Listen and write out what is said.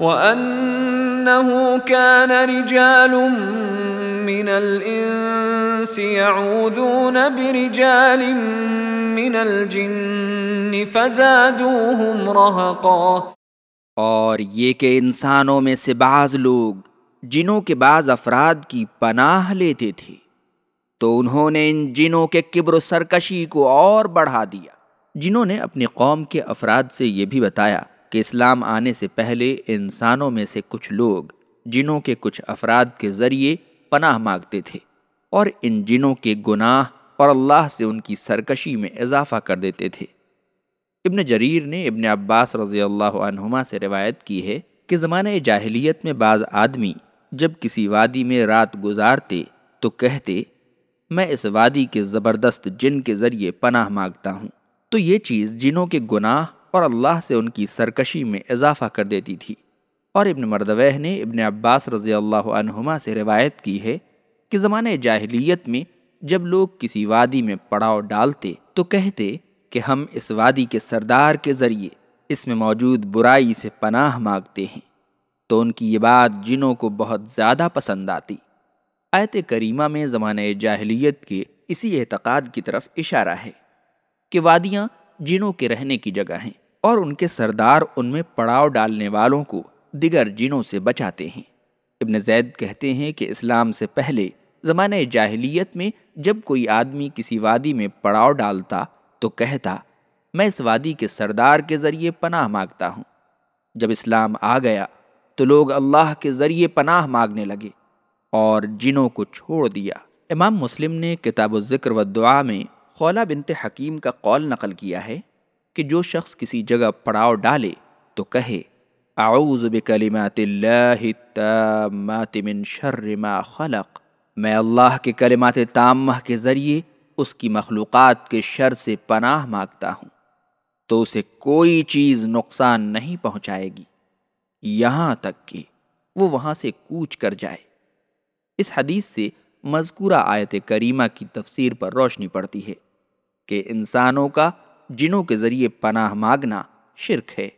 وَأَنَّهُ كَانَ رِجَالٌ مِّنَ الْإِنسِ يَعُوذُونَ بِرِجَالٍ مِّنَ الْجِنِّ فَزَادُوهُمْ رَهَقًا۔ اور یہ کہ انسانوں میں سے بعض لوگ جنوں کے بعض افراد کی پناہ لیتے تھے، تو انہوں نے ان جنوں کے کبر و سرکشی کو اور بڑھا دیا جنہوں نے اپنی قوم کے افراد سے یہ بھی بتایا کہ اسلام آنے سے پہلے انسانوں میں سے کچھ لوگ جنوں کے کچھ افراد کے ذریعے پناہ مانگتے تھے اور ان جنوں کے گناہ اور اللہ سے ان کی سرکشی میں اضافہ کر دیتے تھے۔ ابن جریر نے ابن عباس رضی اللہ عنہما سے روایت کی ہے کہ زمانہ جاہلیت میں بعض آدمی جب کسی وادی میں رات گزارتے تو کہتے، میں اس وادی کے زبردست جن کے ذریعے پناہ مانگتا ہوں۔ تو یہ چیز جنوں کے گناہ اور اللہ سے ان کی سرکشی میں اضافہ کر دیتی تھی۔ اور ابن مردوہ نے ابن عباس رضی اللہ عنہما سے روایت کی ہے کہ زمانہ جاہلیت میں جب لوگ کسی وادی میں پڑاؤ ڈالتے تو کہتے کہ ہم اس وادی کے سردار کے ذریعے اس میں موجود برائی سے پناہ مانگتے ہیں۔ تو ان کی یہ بات جنوں کو بہت زیادہ پسند آتی۔ آیت کریمہ میں زمانہ جاہلیت کے اسی اعتقاد کی طرف اشارہ ہے کہ وادیاں جنوں کے رہنے کی جگہ ہیں۔ اور ان کے سردار ان میں پڑاؤ ڈالنے والوں کو دیگر جنوں سے بچاتے ہیں۔ ابن زید کہتے ہیں کہ اسلام سے پہلے زمانہ جاہلیت میں جب کوئی آدمی کسی وادی میں پڑاؤ ڈالتا تو کہتا، میں اس وادی کے سردار کے ذریعے پناہ مانگتا ہوں۔ جب اسلام آ گیا تو لوگ اللہ کے ذریعے پناہ مانگنے لگے اور جنوں کو چھوڑ دیا۔ امام مسلم نے کتاب الذکر و دعا میں خولہ بنت حکیم کا قول نقل کیا ہے۔ کہ جو شخص کسی جگہ پڑاؤ ڈالے تو کہے، اعوذ بکلمات اللہ التامات من شر ما خلق. میں اللہ کے کلمات تامہ کے ذریعے اس کی مخلوقات کے شر سے پناہ مانگتا ہوں، تو اسے کوئی چیز نقصان نہیں پہنچائے گی۔ یہاں تک کہ وہ وہاں سے کوچ کر جائے۔ اس حدیث سے مذکورہ آیت کریمہ کی تفسیر پر روشنی پڑتی ہے کہ انسانوں کا جنوں کے ذریعے پناہ مانگنا شرک ہے۔